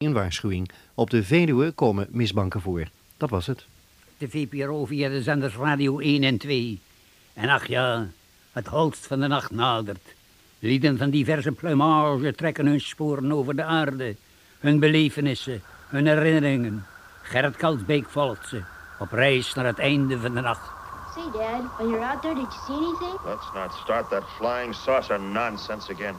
Een waarschuwing. Op de Veluwe komen misbanken voor. Dat was het. De VPRO via de zenders Radio 1 en 2. En ach ja, het holst van de nacht nadert. Lieden van diverse plumage trekken hun sporen over de aarde. Hun belevenissen, hun herinneringen. Gerrit Kalsbeek volgt ze. Op reis naar het einde van de nacht. Say, Dad, when you're out there, did you see anything? Let's not start that flying saucer nonsense again.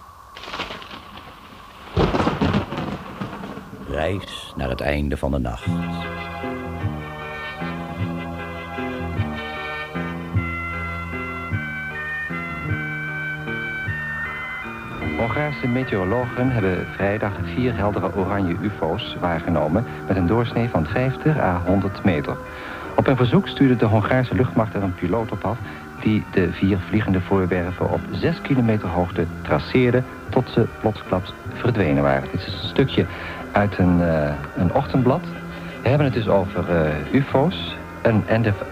Reis naar het einde van de nacht. Hongaarse meteorologen hebben vrijdag vier heldere oranje ufo's waargenomen... met een doorsnee van 50 à 100 meter. Op een verzoek stuurde de Hongaarse luchtmacht er een piloot op af... die de vier vliegende voorwerpen op 6 kilometer hoogte traceerde... tot ze plotsklaps verdwenen waren. Dit is een stukje uit een, uh, een ochtendblad. We hebben het dus over uh, ufo's. Een,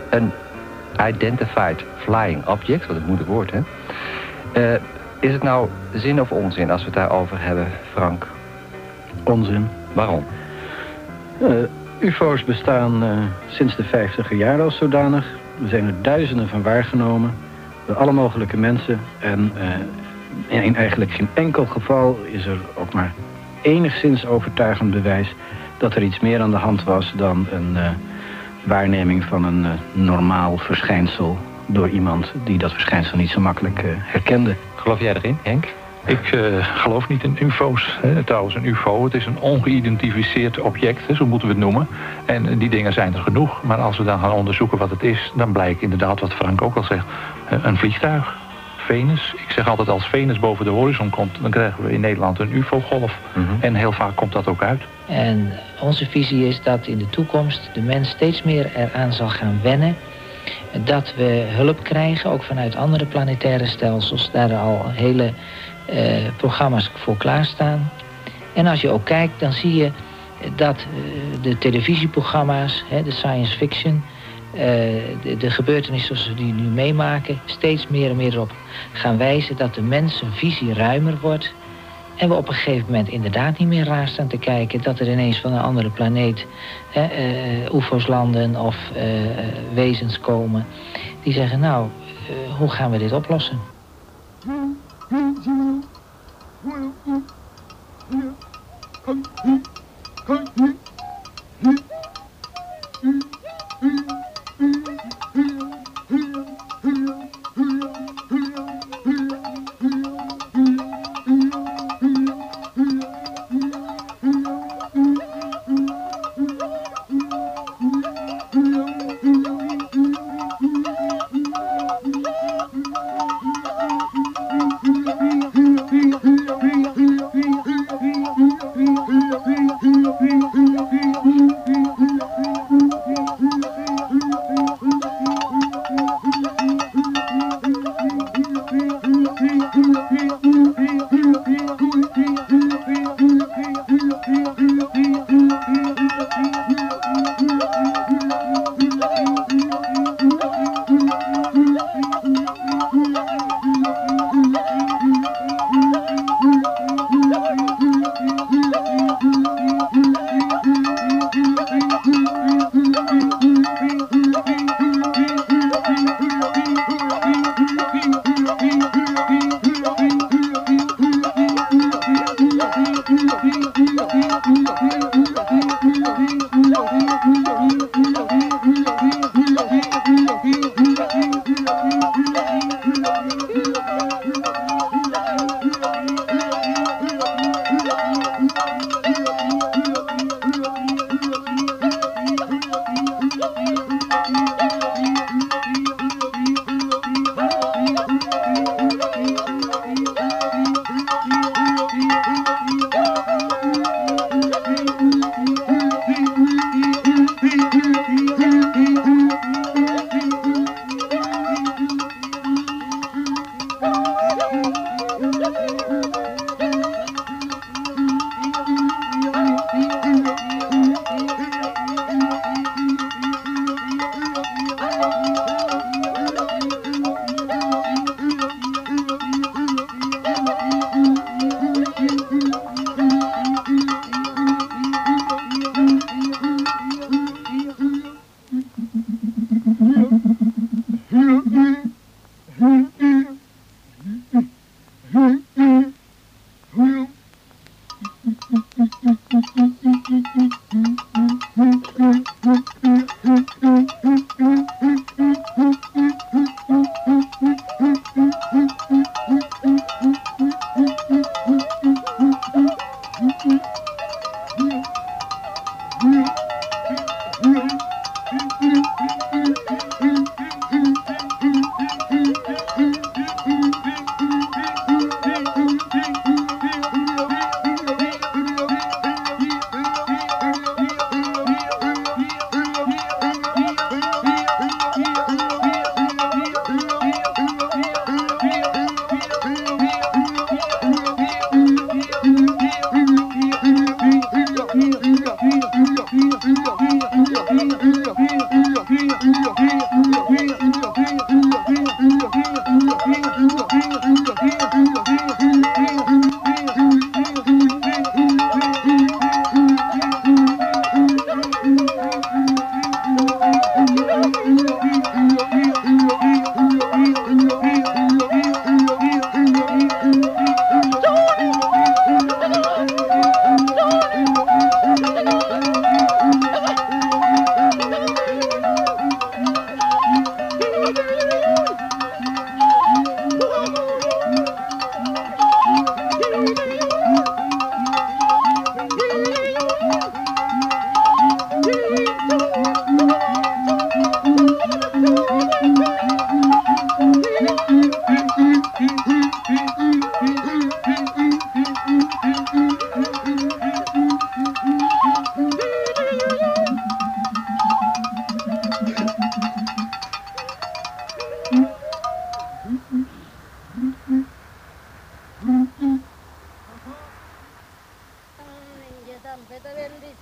een identified flying object, wat het moeilijk woord, hè? Uh, is het nou zin of onzin als we het daarover hebben, Frank? Onzin. Waarom? UFO's bestaan sinds de 50 jaren als zodanig. Er zijn er duizenden van waargenomen. Door alle mogelijke mensen. En in eigenlijk geen enkel geval is er ook maar enigszins overtuigend bewijs... dat er iets meer aan de hand was dan een waarneming van een normaal verschijnsel... door iemand die dat verschijnsel niet zo makkelijk herkende. Geloof jij erin, Henk? Ik uh, geloof niet in ufo's. Hè. Trouwens, een ufo, het is een ongeïdentificeerd object, hè, zo moeten we het noemen. En die dingen zijn er genoeg. Maar als we dan gaan onderzoeken wat het is... dan blijkt inderdaad, wat Frank ook al zegt, een vliegtuig. Venus. Ik zeg altijd, als Venus boven de horizon komt... dan krijgen we in Nederland een ufo-golf. Mm -hmm. En heel vaak komt dat ook uit. En onze visie is dat in de toekomst de mens steeds meer eraan zal gaan wennen dat we hulp krijgen, ook vanuit andere planetaire stelsels. Daar al hele uh, programma's voor klaarstaan. En als je ook kijkt, dan zie je dat uh, de televisieprogramma's, hè, de science fiction... Uh, de, de, gebeurtenissen zoals we die nu meemaken... steeds meer en meer erop gaan wijzen dat de mens een visie ruimer wordt... En we op een gegeven moment inderdaad niet meer raar staan te kijken... dat er ineens van een andere planeet hè, uh, UFO's landen of uh, wezens komen... die zeggen, nou, hoe gaan we dit oplossen? Yeah.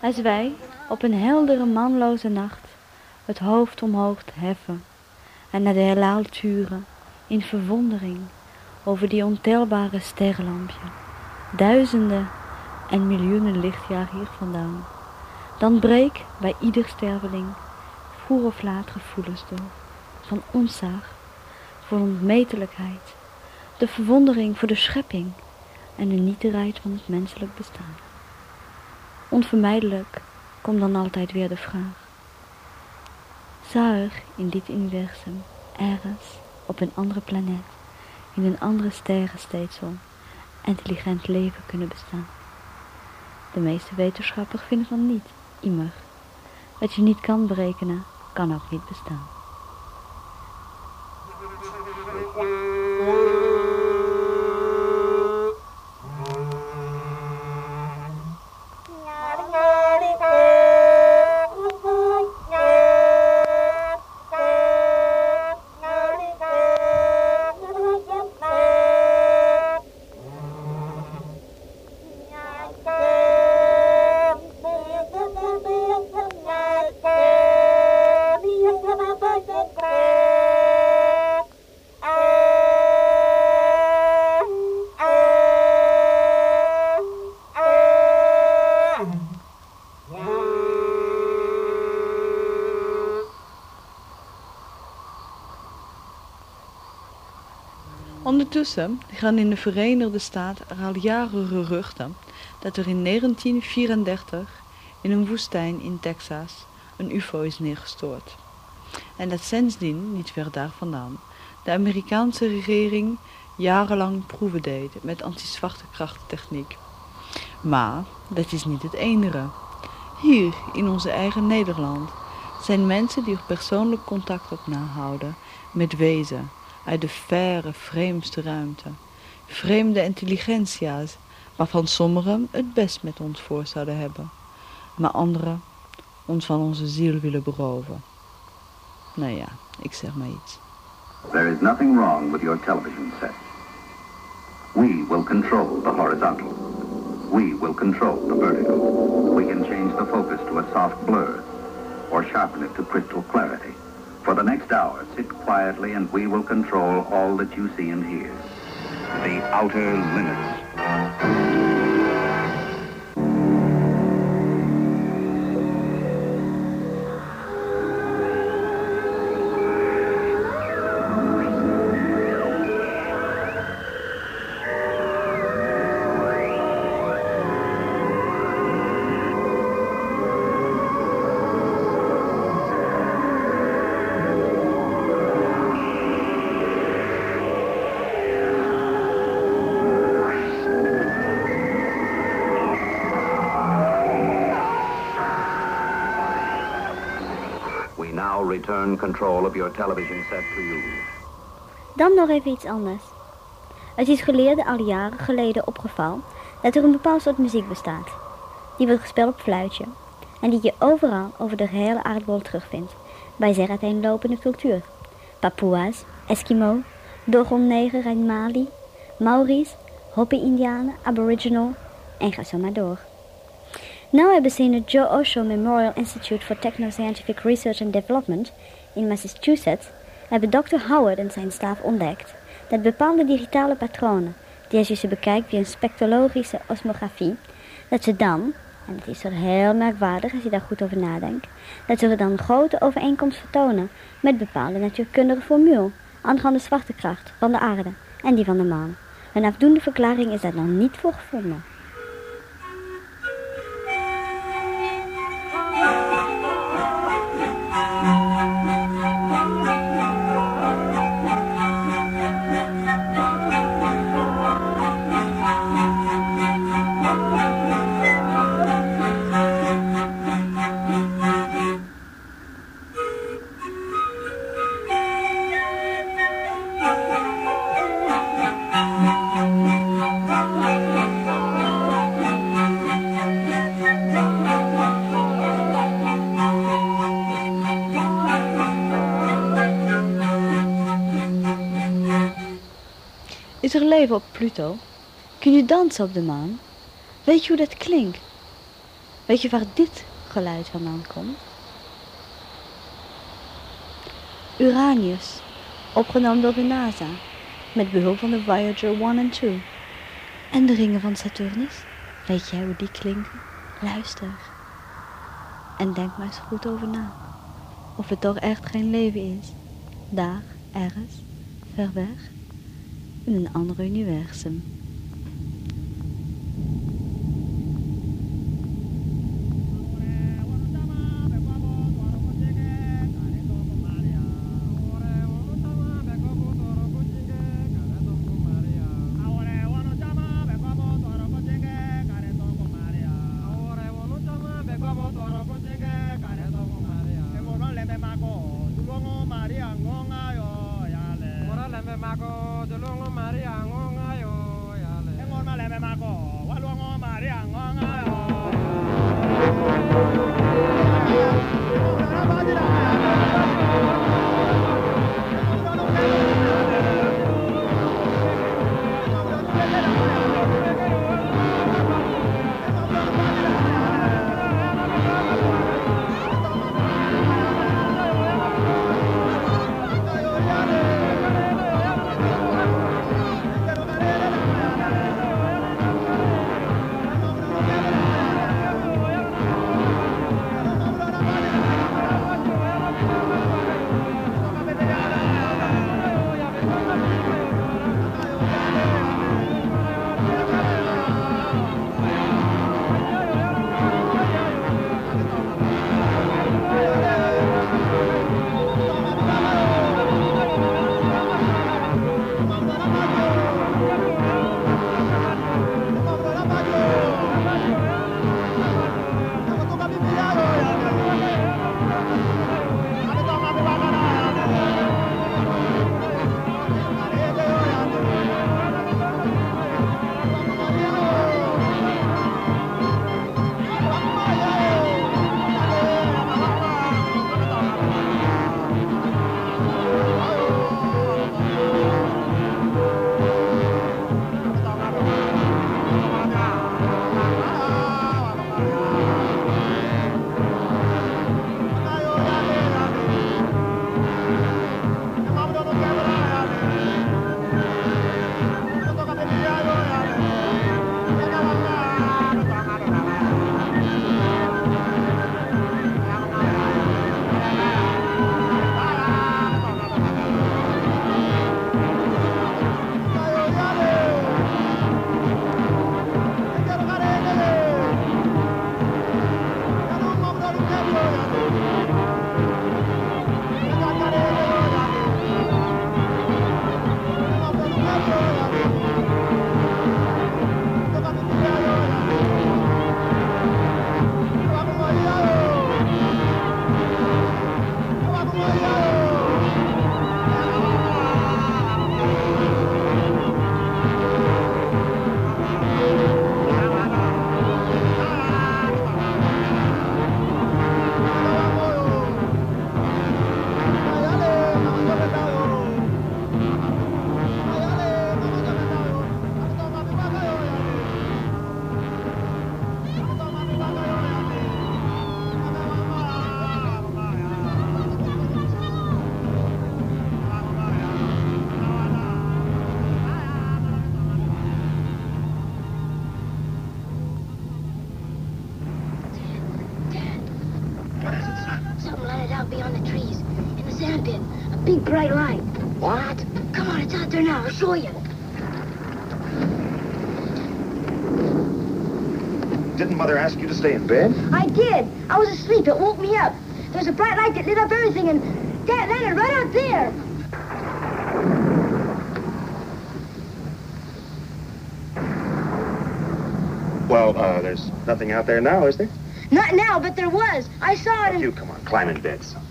Als wij op een heldere manloze nacht het hoofd omhoog heffen en naar de heelal turen in verwondering over die ontelbare sterrenlampje, duizenden en miljoenen lichtjaar hier vandaan, dan breek bij ieder sterveling vroeg of laat gevoelens door van onzaag voor onmetelijkheid, de verwondering voor de schepping en de nietigheid van het menselijk bestaan. Onvermijdelijk komt dan altijd weer de vraag. Zou er in dit universum ergens op een andere planeet, in een andere sterrenstelsel, intelligent leven kunnen bestaan? De meeste wetenschappers vinden van niet, immer. Wat je niet kan berekenen, kan ook niet bestaan. Ondertussen gaan in de Verenigde Staten er al jaren geruchten dat er in 1934 in een woestijn in Texas een ufo is neergestort. En dat sindsdien, niet ver daar vandaan, de Amerikaanse regering jarenlang proeven deed met anti-zwaartekrachttechniek. Maar dat is niet het enige. Hier, in onze eigen Nederland, zijn mensen die er persoonlijk contact op nahouden met wezen uit de verre, vreemdste ruimte. Vreemde intelligentia's, waarvan sommigen het best met ons voor zouden hebben, maar anderen ons van onze ziel willen beroven. Nou ja, ik zeg maar iets. There is nothing wrong with your television set. We will control the horizontal. We will control the vertical. We can change the focus to a soft blur or sharpen it to crystal clarity. For the next hour, sit quietly and we will control all that you see and hear. The outer limits. Return control of your television set to you. Dan nog even iets anders. Het is geleerden al jaren geleden opgevallen dat er een bepaald soort muziek bestaat. Die wordt gespeeld op fluitje. En die je overal over de gehele aardbol terugvindt. Bij zeer uiteenlopende cultuur. Papua's, Eskimo, Dogon-neger uit Mali, Maori's, Hopi-Indianen, Aboriginal en ga zo maar door. Hebben ze in het Joe Osho Memorial Institute for Techno-Scientific Research and Development in Massachusetts hebben Dr. Howard en zijn staf ontdekt dat bepaalde digitale patronen, die als je ze bekijkt via een spectrologische osmografie, dat ze dan, en het is er heel merkwaardig als je daar goed over nadenkt, dat ze dan grote overeenkomst vertonen met bepaalde natuurkundige formule aangaande zwaartekracht van de aarde en die van de maan. Een afdoende verklaring is daar nog niet voor gevonden. Op Pluto? Kun je dansen op de maan? Weet je hoe dat klinkt? Weet je waar dit geluid vandaan komt? Uranus, opgenomen door de NASA, met behulp van de Voyager 1 en 2. En de ringen van Saturnus, weet jij hoe die klinken? Luister. En denk maar eens goed over na. Of het toch echt geen leven is. Daar, ergens, ver weg, in een ander universum. Stay in bed? I did. I was asleep. It woke me up. There was a bright light that lit up everything, and that landed right out there. Well, uh, there's nothing out there now, is there? Not now, but there was. I saw it. You come on, climb in bed, son.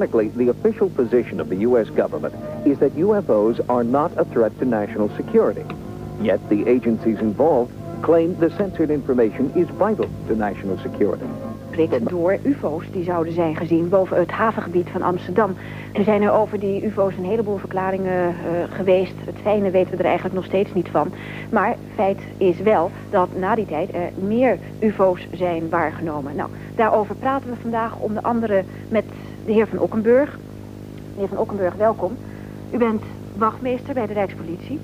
Ironically, the official position of the U.S. government is that UFOs are not a threat to national security. Yet the agencies involved claim the censored information is vital to national security. door ufo's die zouden zijn gezien boven het havengebied van Amsterdam. Er zijn er over die ufo's een heleboel verklaringen uh, geweest. Het fijne weten we er eigenlijk nog steeds niet van. Maar feit is wel dat na die tijd er meer ufo's zijn waargenomen. Nou, daarover praten we vandaag onder andere met de heer Van Okkenburg. Meneer Van Okkenburg, welkom. U bent wachtmeester bij de Rijkspolitie.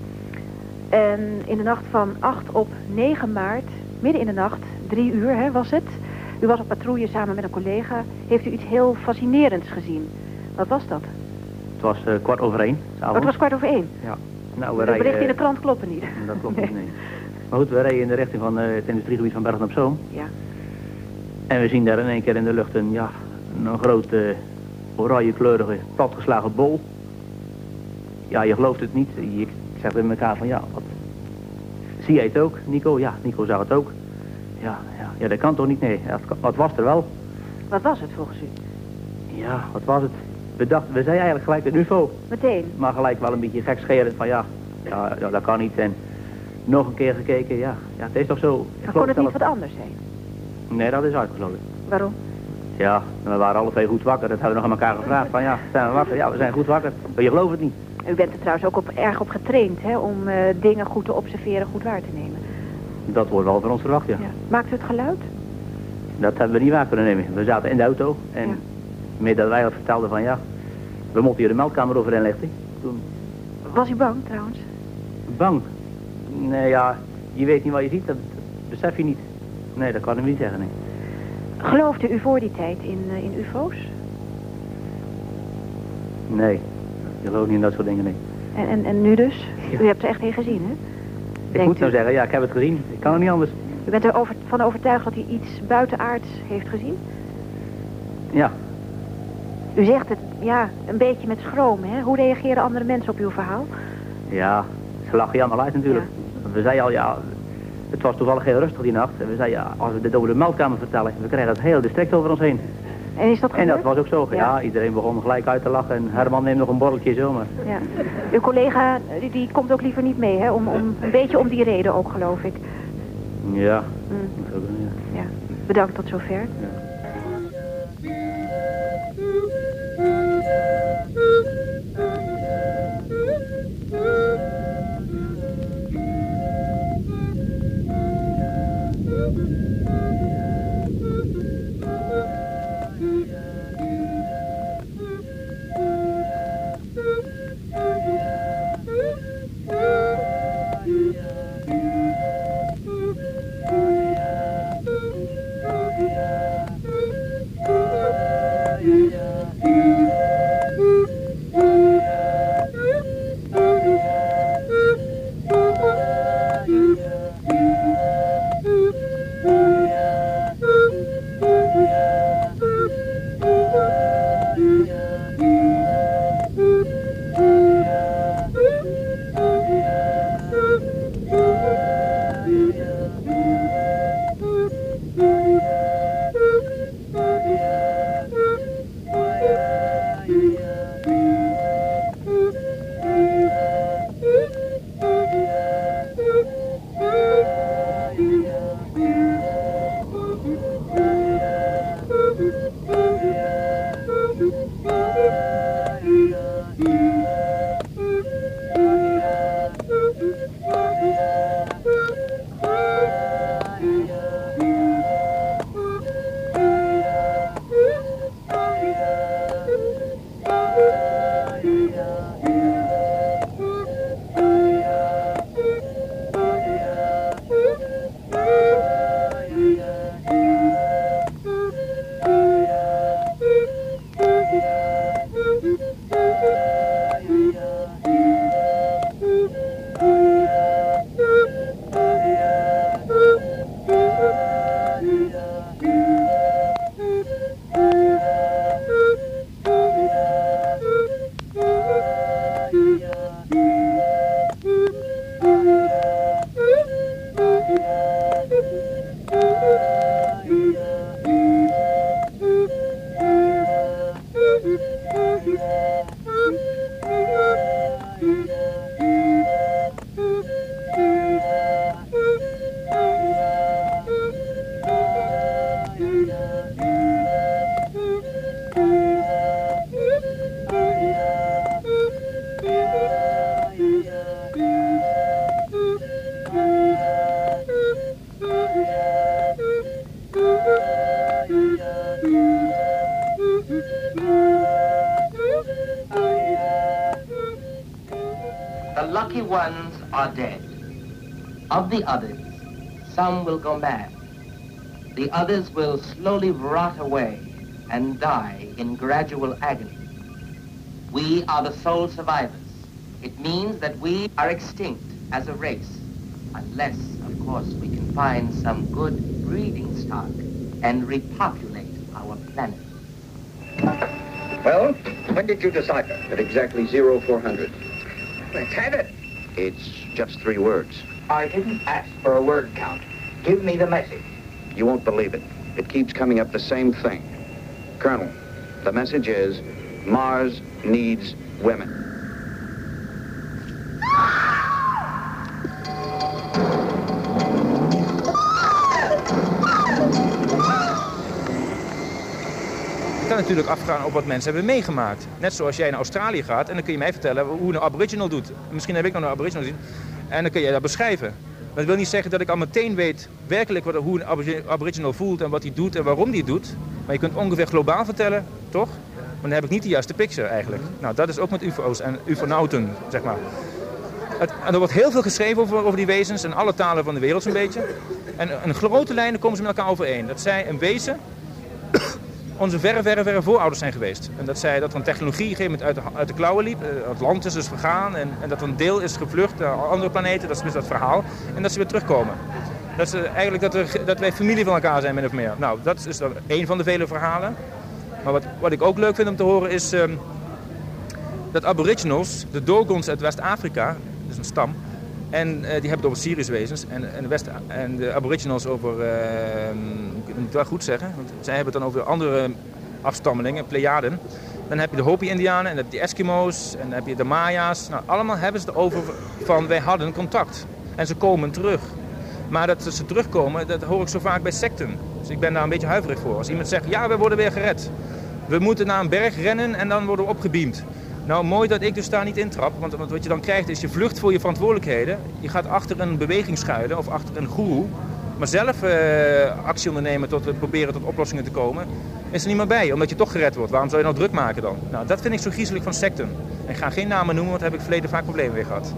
En in de nacht van 8 op 9 maart, midden in de nacht, drie uur hè, was het... U was op patrouille samen met een collega. Heeft u iets heel fascinerends gezien? Wat was dat? Het was uh, kwart over één. Oh, het was kwart over één? Ja. Nou, we de rijden, in de krant kloppen niet. Dat klopt niet, nee. Maar goed, we rijden in de richting van uh, het industriegebied van Bergen op Zoom. Ja. En we zien daar in één keer in de lucht een, ja, een grote oranje kleurige, platgeslagen bol. Ja, je gelooft het niet. Ik zeg met elkaar van, ja, wat... Zie jij het ook, Nico? Ja, Nico zag het ook. Ja, ja, ja dat kan toch niet? Nee, wat was er wel? Wat was het volgens u? Ja, wat was het? We dachten, we zeiden eigenlijk gelijk een UFO. Meteen? Maar gelijk wel een beetje gekscherend van ja, ja, ja, dat kan niet. En nog een keer gekeken, ja, ja het is toch zo. Maar kon het niet wat anders zijn? Nee, dat is uitgesloten. Waarom? Ja, we waren alle twee goed wakker. Dat hebben we nog aan elkaar gevraagd. Van ja, zijn we wakker? Ja, we zijn goed wakker. Maar je gelooft het niet. U bent er trouwens ook op, erg op getraind, hè, om uh, dingen goed te observeren, goed waar te nemen. Dat wordt wel van ons verwacht, ja. ja. Maakt het geluid? Dat hebben we niet waar kunnen nemen. We zaten in de auto en ja. meer dat wij al vertelden van ja, we moeten hier de meldkamer overheen leggen. Toen... Was u bang trouwens? Bang? Nee, ja, je weet niet wat je ziet, dat besef je niet. Nee, dat kan ik niet zeggen, nee. Geloofde u voor die tijd in, uh, in ufo's? Nee, je gelooft niet in dat soort dingen, nee. En, en, en nu dus? Ja. U hebt er echt in gezien, hè? Ik moet nou zeggen, ja, ik heb het gezien. Ik kan het niet anders. U bent er over, van overtuigd dat u iets buitenaards heeft gezien? Ja. U zegt het, ja, een beetje met schroom, hè? Hoe reageren andere mensen op uw verhaal? Ja, ze lachen je allemaal uit natuurlijk. Ja. We zeiden al, ja, het was toevallig heel rustig die nacht. En we zeiden, ja, als we dit over de meldkamer vertellen, we krijgen het hele district over ons heen. En is dat En dat was ook zo. Ja. ja. iedereen begon gelijk uit te lachen. En Herman neemt nog een borreltje zomaar. Ja. Uw collega, die, die, komt ook liever niet mee, hè? Om, om, een beetje om die reden ook, geloof ik. Ja. Mm. ja. Bedankt tot zover. Ja. The lucky ones are dead. Of the others, some will go mad. The others will slowly rot away and die in gradual agony. We are the sole survivors. It means that we are extinct as a race, unless, of course, we can find some good breeding stock and repopulate our planet. Well, when did you decipher? At exactly 0400. Let's have it. It's just three words. I didn't ask for a word count. Give me the message. You won't believe it. It keeps coming up the same thing. Colonel, the message is Mars needs women. Natuurlijk afgaan op wat mensen hebben meegemaakt. Net zoals jij naar Australië gaat en dan kun je mij vertellen hoe een aboriginal doet. Misschien heb ik nog een aboriginal gezien en dan kun jij dat beschrijven. Maar dat wil niet zeggen dat ik al meteen weet werkelijk wat, hoe een abori- aboriginal voelt en wat hij doet en waarom hij doet. Maar je kunt ongeveer globaal vertellen, toch? Maar dan heb ik niet de juiste picture eigenlijk. Nou, dat is ook met ufo's en ufonauten, zeg maar. En er wordt heel veel geschreven over, over die wezens in alle talen van de wereld zo'n beetje. En in grote lijnen komen ze met elkaar overeen. Dat zij een wezen onze verre, verre, verre voorouders zijn geweest. En dat zij dat een technologie op een gegeven moment uit de, uit de klauwen liep. Eh, Atlantis is vergaan en, en dat een deel is gevlucht naar andere planeten. Dat is dus dat verhaal. En dat ze weer terugkomen. Dat, ze, eigenlijk dat, er, dat wij familie van elkaar zijn, min of meer. Nou, dat is dan één van de vele verhalen. Maar wat, wat ik ook leuk vind om te horen is ehm, dat aboriginals, de Dogons uit West-Afrika, dat is een stam, en eh, die hebben het over Siriuswezens en, en, de West en de aboriginals over, ehm, ik moet het wel goed zeggen, want zij hebben het dan over andere afstammelingen, Pleiaden. Dan heb je de Hopi-Indianen en dan heb je de Eskimo's en dan heb je de Maya's. Nou, allemaal hebben ze het over van wij hadden contact en ze komen terug. Maar dat ze terugkomen, dat hoor ik zo vaak bij secten. Dus ik ben daar een beetje huiverig voor. Als iemand zegt, ja, we worden weer gered. We moeten naar een berg rennen en dan worden we opgebeamd. Nou, mooi dat ik dus daar niet intrap. Want, want wat je dan krijgt is je vlucht voor je verantwoordelijkheden. Je gaat achter een beweging schuilen of achter een goeroe. Maar zelf eh, actie ondernemen tot proberen tot oplossingen te komen, is er niet meer bij. Omdat je toch gered wordt. Waarom zou je nou druk maken dan? Nou, dat vind ik zo griezelig van secten. En ik ga geen namen noemen, want daar heb ik verleden vaak problemen mee gehad.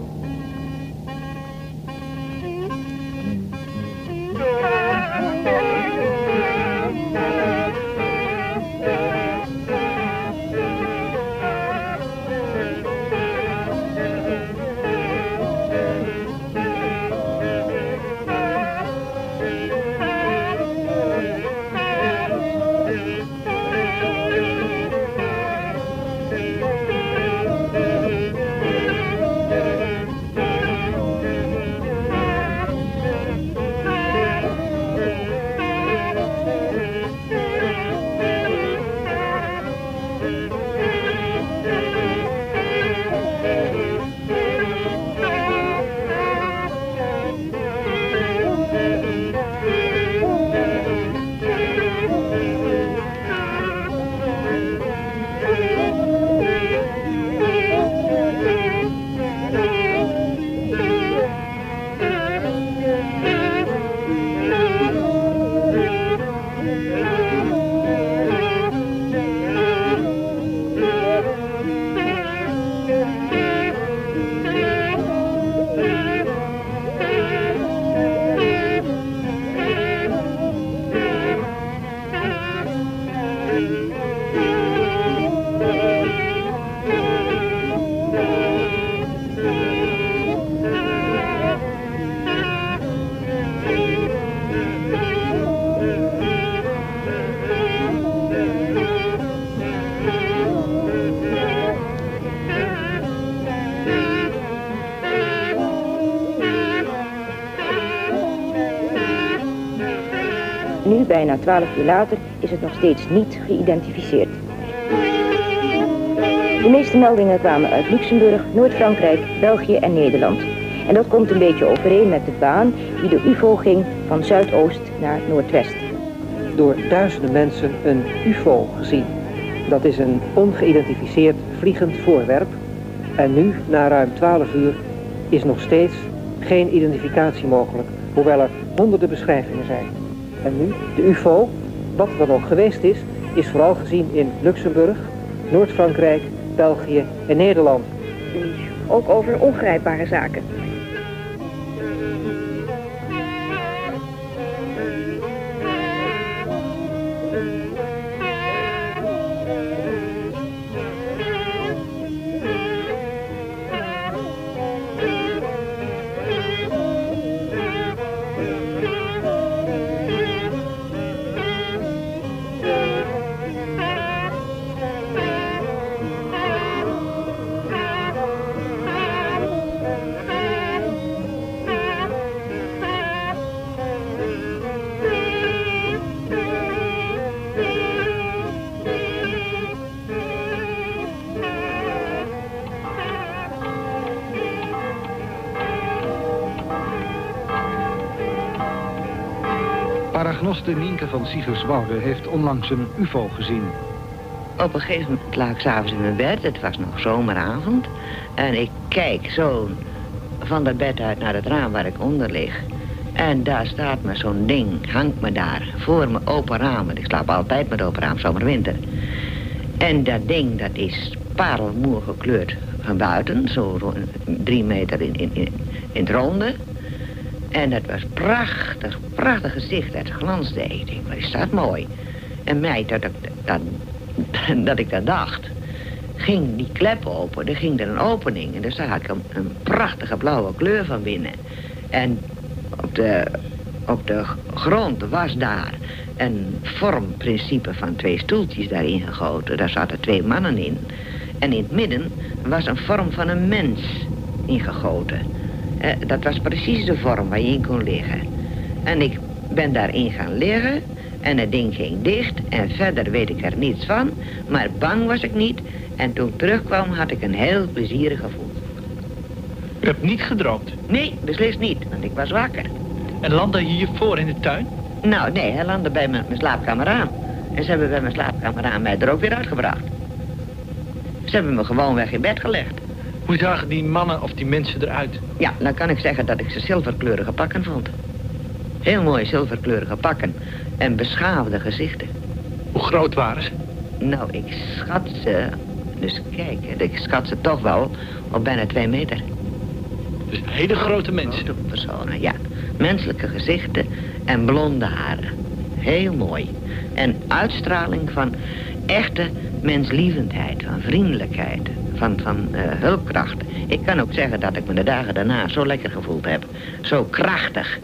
Bijna twaalf uur later, is het nog steeds niet geïdentificeerd. De meeste meldingen kwamen uit Luxemburg, Noord-Frankrijk, België en Nederland. En dat komt een beetje overeen met de baan die de UFO ging van zuidoost naar noordwest. Door duizenden mensen een UFO gezien. Dat is een ongeïdentificeerd vliegend voorwerp. En nu, na ruim 12 uur, is nog steeds geen identificatie mogelijk, hoewel er honderden beschrijvingen zijn. En nu, de UFO, wat er ook geweest is, is vooral gezien in Luxemburg, Noord-Frankrijk, België en Nederland. Ook over ongrijpbare zaken. Paragnoste Nienke van Siegerswoude heeft onlangs een ufo gezien. Op een gegeven moment lag ik s'avonds in mijn bed. Het was nog zomeravond. En ik kijk zo van dat bed uit naar het raam waar ik onder lig. En daar staat me zo'n ding, hangt me daar, voor mijn open raam. Ik slaap altijd met open raam, zomer, winter. En dat ding, dat is parelmoer gekleurd van buiten. Zo drie meter in, in, in, in het ronde. En het was prachtig, prachtig gezicht. Het glansde. Ik denk, wat is dat mooi. En mij, dat dat, dat, ik dat dacht, ging die klep open. Er ging er een opening. En daar zag ik een, een prachtige blauwe kleur van binnen. En op de, op de grond was daar een vormprincipe van twee stoeltjes daarin gegoten. Daar zaten twee mannen in. En in het midden was een vorm van een mens ingegoten. Eh, dat was precies de vorm waar je in kon liggen. En ik ben daarin gaan liggen en het ding ging dicht en verder weet ik er niets van. Maar bang was ik niet en toen ik terugkwam had ik een heel plezierig gevoel. U hebt niet gedroomd? Nee, beslist niet, want ik was wakker. En landde je hiervoor in de tuin? Nou, nee, hij landde bij mijn, mijn slaapkamer aan. En ze hebben bij mijn slaapkamer aan mij er ook weer uitgebracht. Ze hebben me gewoon weg in bed gelegd. Hoe zagen die mannen of die mensen eruit? Ja, dan kan ik zeggen dat ik ze zilverkleurige pakken vond. Heel mooie zilverkleurige pakken en beschaafde gezichten. Hoe groot waren ze? Nou, ik schat ze... Dus kijk, ik schat ze toch wel op bijna twee meter. Dus hele grote mensen? Grote personen, ja. Menselijke gezichten en blonde haren. Heel mooi. En uitstraling van echte menslievendheid, van vriendelijkheid, van, van uh, hulpkracht. Ik kan ook zeggen dat ik me de dagen daarna zo lekker gevoeld heb. Zo krachtig.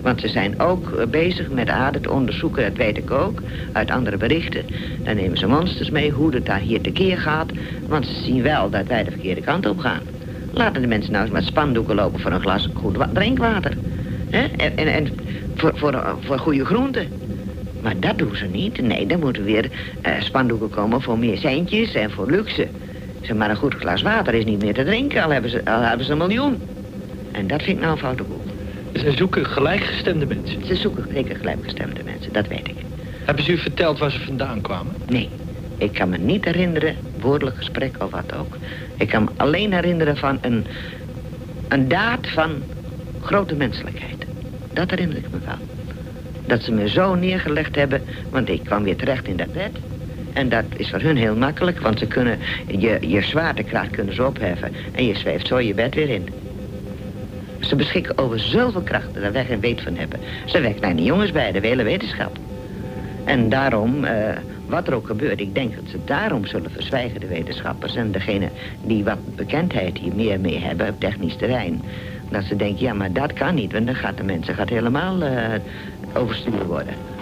Want ze zijn ook eh, bezig met aarde te onderzoeken, dat weet ik ook, uit andere berichten. Dan nemen ze monsters mee, hoe het daar hier tekeer gaat. Want ze zien wel dat wij de verkeerde kant op gaan. Laten de mensen nou eens met spandoeken lopen voor een glas goed drinkwater. En, en, en voor, voor, voor goede groenten. Maar dat doen ze niet. Nee, dan moeten weer uh, spandoeken komen voor meer centjes en voor luxe. Zeg maar, een goed glas water is niet meer te drinken, al hebben ze, al hebben ze een miljoen. En dat vind ik nou een foute boel. Ze zoeken gelijkgestemde mensen? Ze zoeken zeker gelijkgestemde mensen, dat weet ik. Hebben ze u verteld waar ze vandaan kwamen? Nee. Ik kan me niet herinneren, woordelijk gesprek of wat ook. Ik kan me alleen herinneren van een, een daad van grote menselijkheid. Dat herinner ik me wel. Dat ze me zo neergelegd hebben, want ik kwam weer terecht in dat bed. En dat is voor hun heel makkelijk, want ze kunnen je, je zwaartekracht kunnen ze opheffen. En je zweeft zo je bed weer in. Ze beschikken over zoveel krachten dat wij geen weet van hebben. Ze werken kleine jongens bij de hele wetenschap. En daarom, uh, wat er ook gebeurt, ik denk dat ze daarom zullen verzwijgen, de wetenschappers. En degene die wat bekendheid hier meer mee hebben op technisch terrein. Dat ze denken, ja, maar dat kan niet, want dan gaat de mensen gaat helemaal uh, overstuur worden.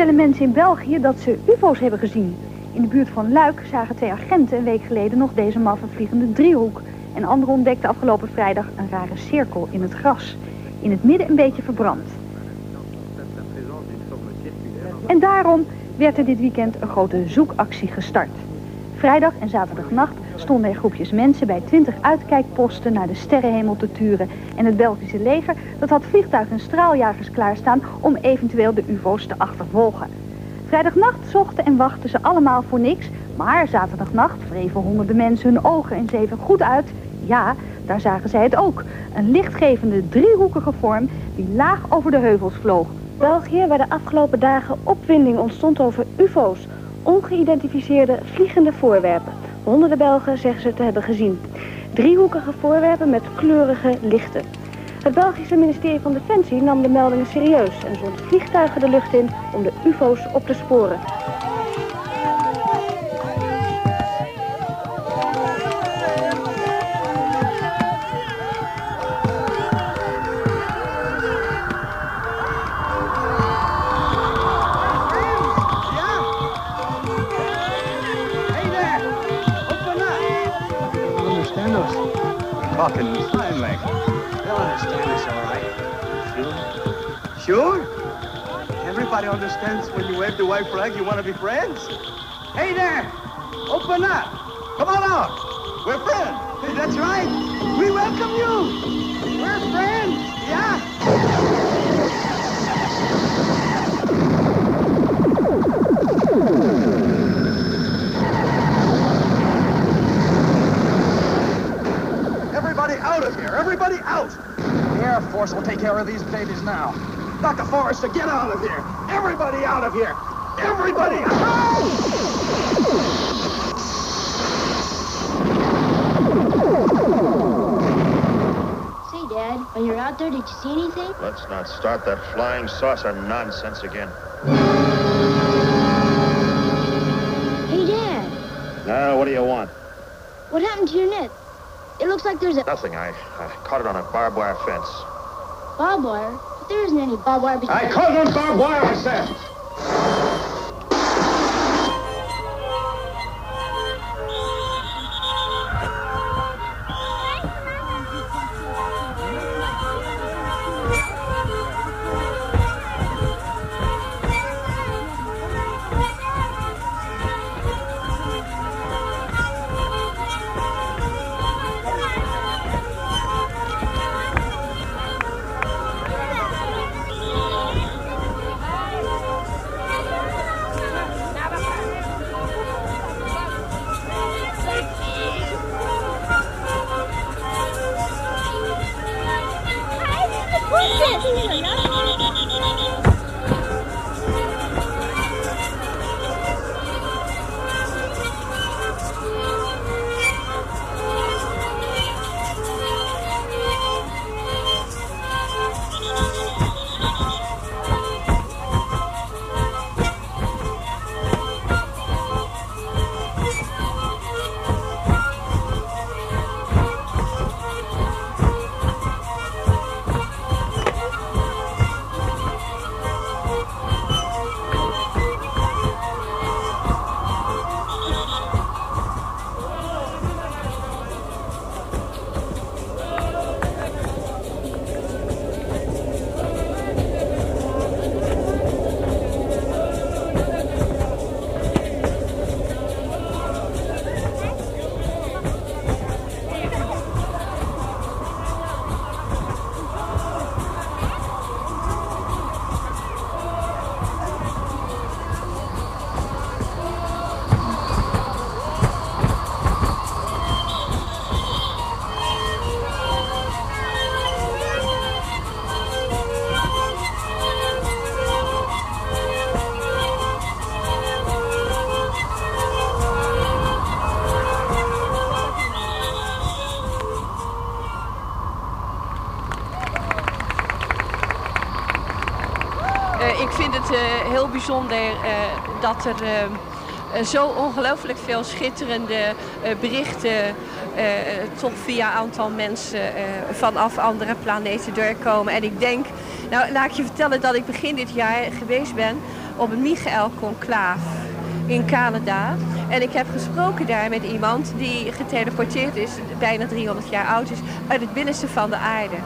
Vertellen mensen in België dat ze ufo's hebben gezien. In de buurt van Luik zagen twee agenten een week geleden nog deze maffe vliegende driehoek. En anderen ontdekten afgelopen vrijdag een rare cirkel in het gras. In het midden een beetje verbrand. En daarom werd er dit weekend een grote zoekactie gestart. Vrijdag en zaterdagnacht stonden er groepjes mensen bij 20 uitkijkposten naar de sterrenhemel te turen. En het Belgische leger dat had vliegtuigen en straaljagers klaarstaan om eventueel de ufo's te achtervolgen. Vrijdagnacht zochten en wachten ze allemaal voor niks, maar zaterdagnacht wreven honderden mensen hun ogen en zeven goed uit. Ja, daar zagen zij het ook. Een lichtgevende driehoekige vorm die laag over de heuvels vloog. België waar de afgelopen dagen opwinding ontstond over ufo's, ongeïdentificeerde vliegende voorwerpen. Honderden Belgen zeggen ze te hebben gezien. Driehoekige voorwerpen met kleurige lichten. Het Belgische ministerie van Defensie nam de meldingen serieus en zond vliegtuigen de lucht in om de ufo's op te sporen. Sure? Everybody understands when you wave the white flag, you want to be friends. Hey there! Open up! Come on out! We're friends! That's right! We welcome you! We're friends! Yeah! Everybody out of here! Everybody out! The Air Force will take care of these babies now. Dr. Forrester, get out of here! Everybody out of here! Everybody out! Say, Dad, when you're out there, did you see anything? Let's not start that flying saucer nonsense again. Hey, Dad, Now, what do you want? what happened to your net? It looks like there's a Nothing. I, I caught it on a barbed wire fence. barbed wire, but there isn't any barbed wire between... I it on barbed wire, I bijzonder eh, dat er eh, eh, zo ongelooflijk veel schitterende berichten toch via aantal mensen vanaf andere planeten doorkomen. En ik denk, nou laat ik je vertellen dat ik begin dit jaar geweest ben op een Michael Conclaaf in Canada. En ik heb gesproken daar met iemand die geteleporteerd is, bijna 300 jaar oud is, uit het binnenste van de aarde.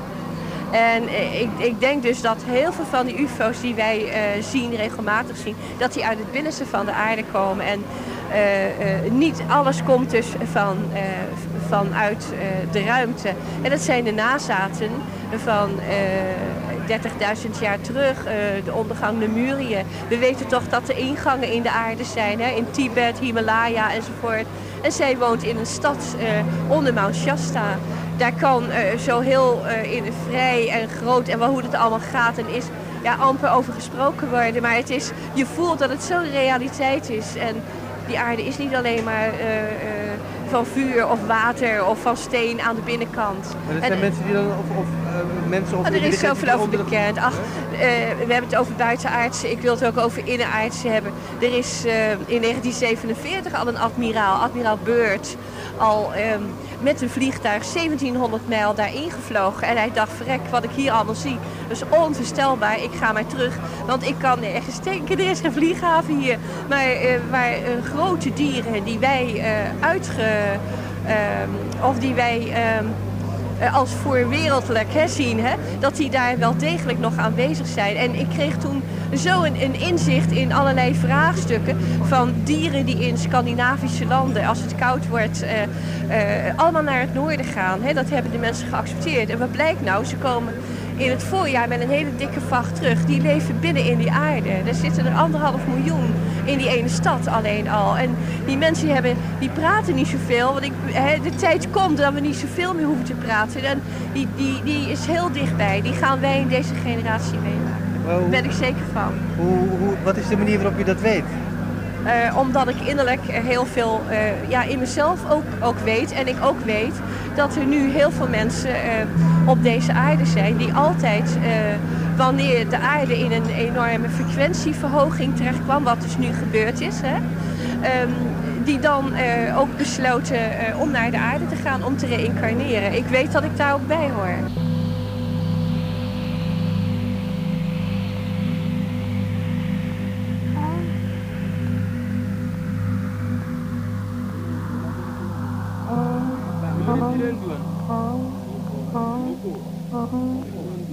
En eh, ik, ik denk dus dat heel veel van die ufo's die wij eh, zien, regelmatig zien, dat die uit het binnenste van de aarde komen. En eh, niet alles komt dus van, vanuit de ruimte. En dat zijn de nazaten van eh 30.000 jaar terug, de ondergang Lemurië. We weten toch dat er ingangen in de aarde zijn, hè? in Tibet, Himalaya enzovoort. En zij woont in een stad onder Mount Shasta. Daar kan eh, zo heel eh, in vrij en groot en wel hoe het allemaal gaat en is, ja, amper over gesproken worden. Maar het is, je voelt dat het zo'n realiteit is. En die aarde is niet alleen maar eh, van vuur of water of van steen aan de binnenkant. Maar En- zijn mensen die dan, of, of mensen of Oh, er is zoveel over onder bekend. Ach, eh, we hebben het over buitenaardse. Ik wil het ook over innenaardse hebben. Er is eh, in 1947 al een admiraal, admiraal Beurt, al ehm, met een vliegtuig 1700 mijl daarin gevlogen. En hij dacht, verrek, wat ik hier allemaal zie, dat is onvoorstelbaar. Ik ga maar terug, want ik kan nergens denken. Er is geen vlieghaven hier. Maar eh, waar grote dieren die wij uitge... ehm, of die wij... eh, als voorwereldelijk hè, zien, hè, dat die daar wel degelijk nog aanwezig zijn. En ik kreeg toen zo een, een inzicht in allerlei vraagstukken van dieren die in Scandinavische landen, als het koud wordt, eh, eh, allemaal naar het noorden gaan. Hè. Dat hebben de mensen geaccepteerd. En wat blijkt nou? Ze komen in het voorjaar met een hele dikke vacht terug. Die leven binnen in die aarde. Er zitten er anderhalf miljoen in die ene stad alleen al. En die mensen die hebben, die praten niet zoveel. Want ik, de tijd komt dat we niet zoveel meer hoeven te praten. En die, die, die is heel dichtbij. Die gaan wij in deze generatie meemaken. Daar ben ik zeker van. Hoe, hoe, wat is de manier waarop je dat weet? Eh, omdat ik innerlijk eh, heel veel eh, ja, in mezelf ook, ook weet. En ik ook weet dat er nu heel veel mensen op deze aarde zijn die altijd, wanneer de aarde in een enorme frequentieverhoging terecht kwam, wat dus nu gebeurd is, hè, ehm, die dan ook besloten om naar de aarde te gaan om te reïncarneren. Ik weet dat ik daar ook bij hoor.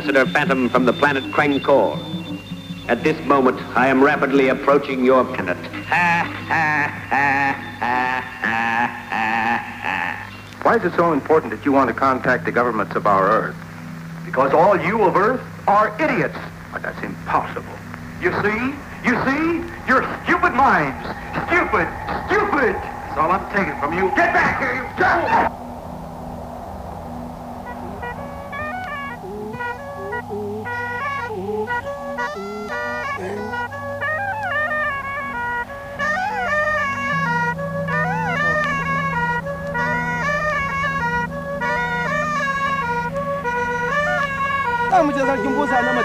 Ambassador Phantom from the planet Krangkor. At this moment, I am rapidly approaching your planet. Why is it so important that you want to contact the governments of our Earth? Because all you of Earth are idiots. But that's impossible. You see? You see? You're stupid minds. Stupid! Stupid! That's all I'm taking from you. Get back here, you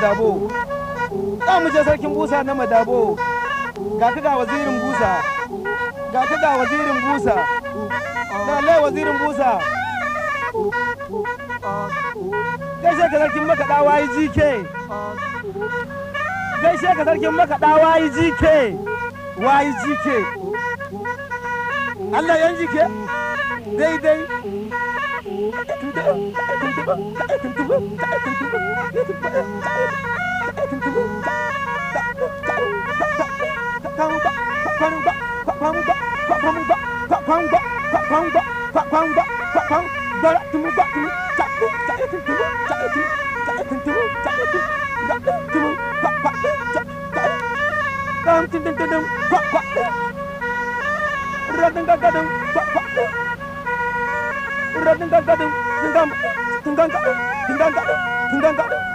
madabo. Za mu je sarkin busa na madabo. Ga ka ga wazirin busa. Ga ka ga wazirin busa. Lallai wazirin busa. Gaishe ka sarkin makaɗa wayi jike gaishe ka sarkin makaɗa wayi jike wayi jike Allah yan jike daidai. Tunggang kak, tunggang kak, tunggang kak,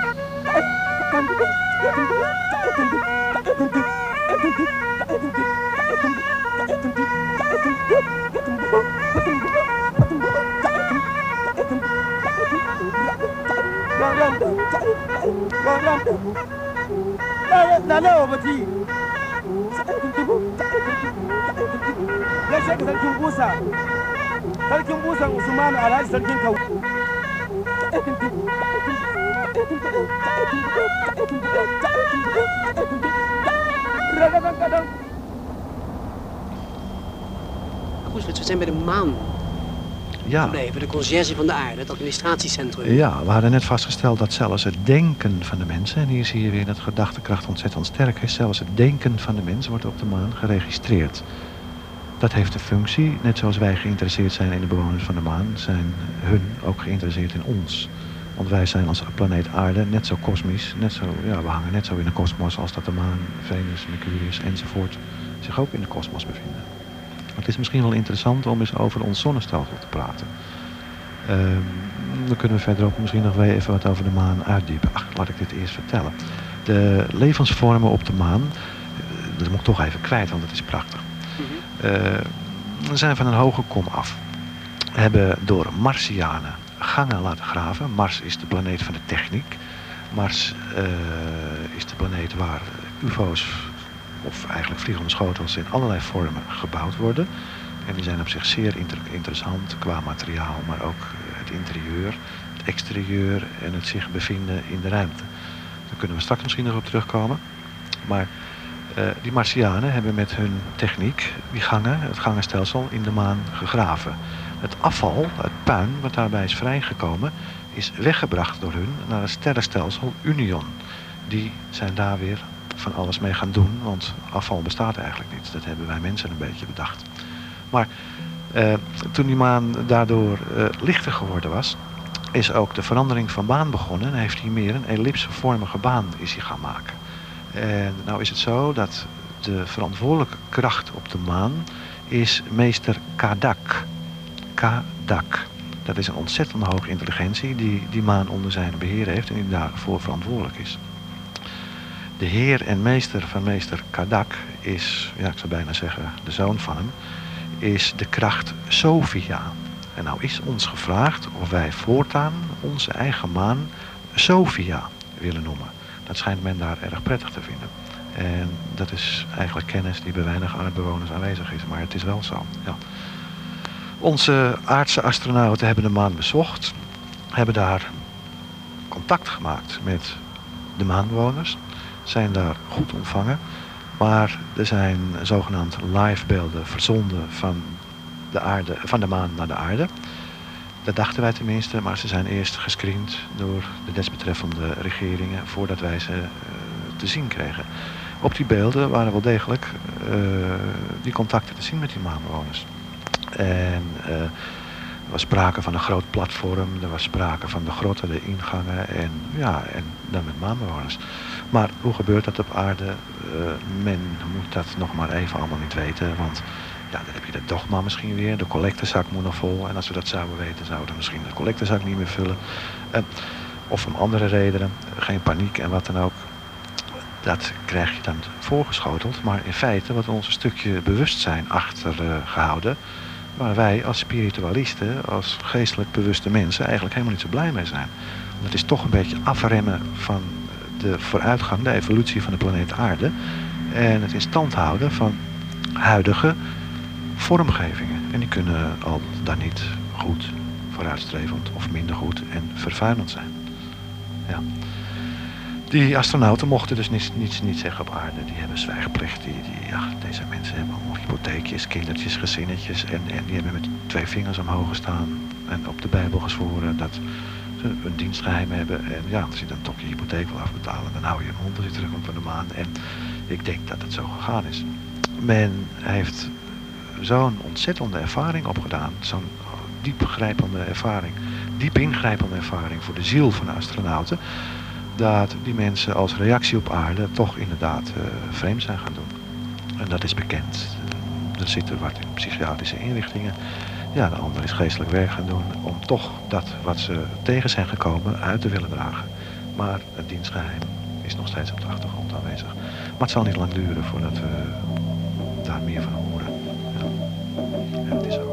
ka sarkin busa sarkin busan usmanu alhaji sarkin kau Goed, we zijn bij de maan Ja. gebleven. De conciërge van de aarde, het administratiecentrum. Ja, we hadden net vastgesteld dat zelfs het denken van de mensen... en hier zie je weer dat gedachtekracht ontzettend sterk is... zelfs het denken van de mens wordt op de maan geregistreerd. Dat heeft een functie. Net zoals wij geïnteresseerd zijn in de bewoners van de maan... zijn hun ook geïnteresseerd in ons. Want wij zijn als planeet aarde net zo kosmisch... Net zo, ja, we hangen net zo in de kosmos als dat de maan, Venus, Mercurius enzovoort... zich ook in de kosmos bevinden. Het is misschien wel interessant om eens over ons zonnestelsel te praten. Ehm, dan kunnen we verderop misschien nog weer even wat over de maan uitdiepen. Ach, laat ik dit eerst vertellen. De levensvormen op de maan, eh, dat moet ik toch even kwijt, want het is prachtig. Eh, zijn van een hoge kom af. Hebben door Martianen gangen laten graven. Mars is de planeet van de techniek. Mars eh, is de planeet waar UFO's of eigenlijk vliegende schotels in allerlei vormen gebouwd worden. En die zijn op zich zeer inter- interessant qua materiaal, maar ook eh, het interieur, het exterieur en het zich bevinden in de ruimte. Daar kunnen we straks misschien nog op terugkomen. Maar eh, die Martianen hebben met hun techniek die gangen, het gangenstelsel, in de maan gegraven. Het afval, het puin wat daarbij is vrijgekomen, is weggebracht door hun naar het sterrenstelsel Union. Die zijn daar weer van alles mee gaan doen, want afval bestaat eigenlijk niet. Dat hebben wij mensen een beetje bedacht. Maar eh, toen die maan daardoor eh, lichter geworden was, is ook de verandering van baan begonnen en heeft hij meer een ellipsevormige baan is hij gaan maken. En nou is het zo dat de verantwoordelijke kracht op de maan is meester Kadak. Kadak. Dat is een ontzettend hoge intelligentie die die maan onder zijn beheer heeft en die daarvoor verantwoordelijk is. De heer en meester van meester Kadak is, ja ik zou bijna zeggen de zoon van hem, is de kracht Sophia. En nou is ons gevraagd of wij voortaan onze eigen maan Sophia willen noemen. Dat schijnt men daar erg prettig te vinden. En dat is eigenlijk kennis die bij weinig aardbewoners aanwezig is, maar het is wel zo. Ja. Onze aardse astronauten hebben de maan bezocht, hebben daar contact gemaakt met de maanbewoners, zijn daar goed ontvangen. Maar er zijn zogenaamd live beelden verzonden van de, aarde, van de maan naar de aarde. Dat dachten wij tenminste, maar ze zijn eerst gescreend door de desbetreffende regeringen voordat wij ze eh, te zien kregen. Op die beelden waren wel degelijk eh, die contacten te zien met die maanbewoners. En eh, er was sprake van een groot platform, er was sprake van de grotten, de ingangen en, ja, en dan met maanbewoners. Maar hoe gebeurt dat op aarde? Men moet dat nog maar even allemaal niet weten, want ja, dan heb je de dogma misschien weer. De collectezak moet nog vol. En als we dat zouden weten, zouden we misschien de collectezak niet meer vullen. Eh, of om andere redenen, geen paniek en wat dan ook. dat krijg je dan voorgeschoteld. Maar in feite wordt ons een stukje bewustzijn achtergehouden. waar wij als spiritualisten, als geestelijk bewuste mensen eigenlijk helemaal niet zo blij mee zijn. Want het is toch een beetje afremmen van de vooruitgang, de evolutie van de planeet Aarde. En het in stand houden van huidige vormgevingen. En die kunnen al dan niet goed, vooruitstrevend of minder goed en vervuilend zijn. Ja. Die astronauten mochten dus niets, niets, niet zeggen op aarde. Die hebben zwijgplicht. Die, die, ja, deze mensen hebben allemaal hypotheekjes, kindertjes, gezinnetjes. En, en die hebben met twee vingers omhoog gestaan. En op de Bijbel gezworen dat ze een dienstgeheim hebben. En ja, als je dan toch je hypotheek wil afbetalen, dan hou je een hond als je terugkomt van de maan. En ik denk dat het zo gegaan is. Men heeft zo'n ontzettende ervaring opgedaan. Zo'n diepgrijpende ervaring. Diep ingrijpende ervaring voor de ziel van de astronauten dat die mensen als reactie op aarde toch inderdaad uh, vreemd zijn gaan doen. En dat is bekend. Er zitten wat in psychiatrische inrichtingen. Ja, de ander is geestelijk werk gaan doen om toch dat wat ze tegen zijn gekomen uit te willen dragen. Maar het dienstgeheim is nog steeds op de achtergrond aanwezig. Maar het zal niet lang duren voordat we daar meer van horen. Ja. En het is ook.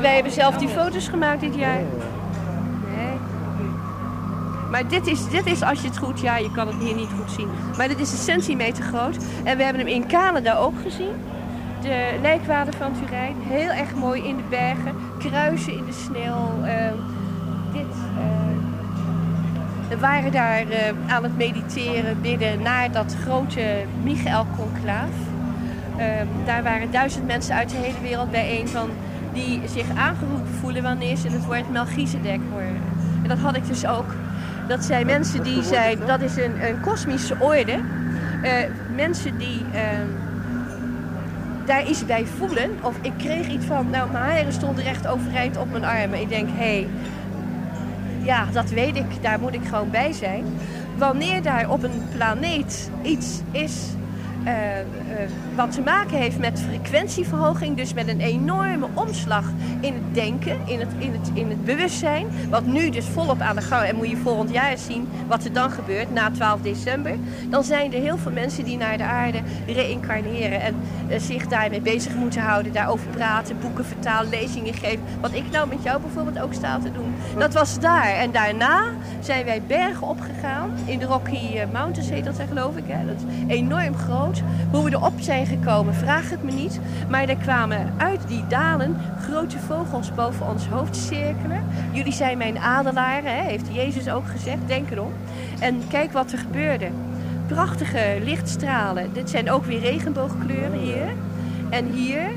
Wij hebben zelf die foto's gemaakt dit jaar. Nee. Maar dit is, dit is, als je het goed... Ja, je kan het hier niet goed zien. Maar dit is een centimeter groot. En we hebben hem in Canada ook gezien. De lijkwade van Turijn. Heel erg mooi in de bergen. Kruisen in de sneeuw. ehm, dit... eh, we waren daar eh, aan het mediteren, bidden naar dat grote Michael-conclaaf. Ehm, daar waren duizend mensen uit de hele wereld bijeen van die zich aangeroepen voelen wanneer ze het woord Melchizedek horen. En dat had ik dus ook. Dat zijn mensen die zijn, dat is een, een kosmische orde. Eh, mensen die ehm, daar iets bij voelen. Of ik kreeg iets van, nou mijn haren stonden recht overeind op mijn armen. Ik denk, hé, hey, ja, dat weet ik, daar moet ik gewoon bij zijn. Wanneer daar op een planeet iets is eh, eh, wat te maken heeft met frequentieverhoging, dus met een enorme omslag in het denken, in het, in het, in het bewustzijn, wat nu dus volop aan de gang en moet je volgend jaar zien wat er dan gebeurt na 12 december, dan zijn er heel veel mensen die naar de aarde reïncarneren en eh, zich daarmee bezig moeten houden, daarover praten, boeken vertalen, lezingen geven, wat ik nou met jou bijvoorbeeld ook sta te doen. Dat was daar en daarna zijn wij bergen opgegaan in de Rocky Mountains heet dat geloof ik, hè? dat is enorm groot. Hoe we erop zijn gekomen, vraag het me niet. Maar er kwamen uit die dalen grote vogels boven ons hoofd cirkelen. Jullie zijn mijn adelaren, hè? heeft Jezus ook gezegd, denk erom. En kijk wat er gebeurde. Prachtige lichtstralen. Dit zijn ook weer regenboogkleuren hier. En hier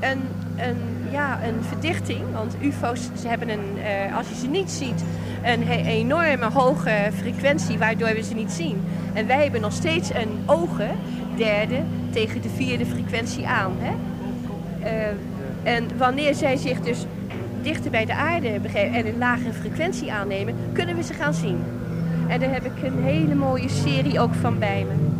een, een, ja, een verdichting. Want ufo's ze hebben een, eh, als je ze niet ziet, een enorme hoge frequentie waardoor we ze niet zien. En wij hebben nog steeds een ogen, derde tegen de vierde frequentie aan. Hè? Eh, en wanneer zij zich dus dichter bij de aarde begeven en een lagere frequentie aannemen, kunnen we ze gaan zien. En daar heb ik een hele mooie serie ook van bij me.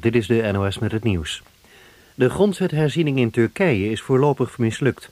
Dit is de NOS met het nieuws. De grondwetherziening in Turkije is voorlopig mislukt.